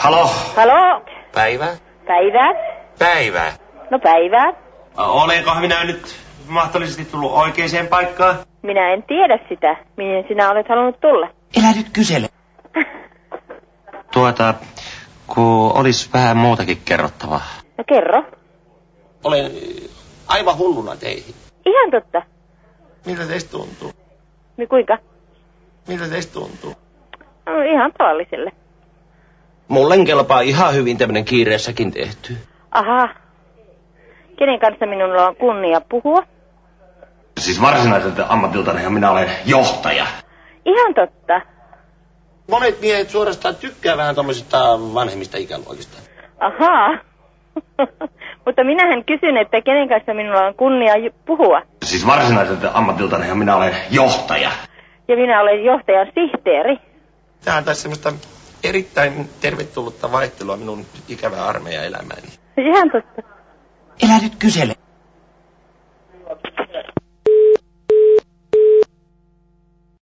Halo, Halo? päivää. Päivää? Päivää. No päivää. Olenkohan minä nyt mahdollisesti tullut oikeaan paikkaan? Minä en tiedä sitä, mihin sinä olet halunnut tulla. Elä nyt kysele. Tuota, kun olisi vähän muutakin kerrottavaa. No kerro. Olen aivan hulluna teihin. Ihan totta. Miltä teistä tuntuu? Niin kuinka? Miltä teistä tuntuu? No, ihan tavalliselle. Mulle kelpaa ihan hyvin tämmönen kiireessäkin tehty. Aha. Kenen kanssa minulla on kunnia puhua? Siis varsinaiselta ammatiltani minä olen johtaja. Ihan totta. Monet miehet suorastaan tykkää vähän tommosista vanhemmista ikäluokista. Ahaa. Mutta minähän kysyn, että kenen kanssa minulla on kunnia puhua. Siis varsinaiselta ammatiltani minä olen johtaja. Ja minä olen johtajan sihteeri. Tämä on taas semmoista erittäin tervetullutta vaihtelua minun ikävää armeijan elämääni. Ihan totta. Elä nyt kysele.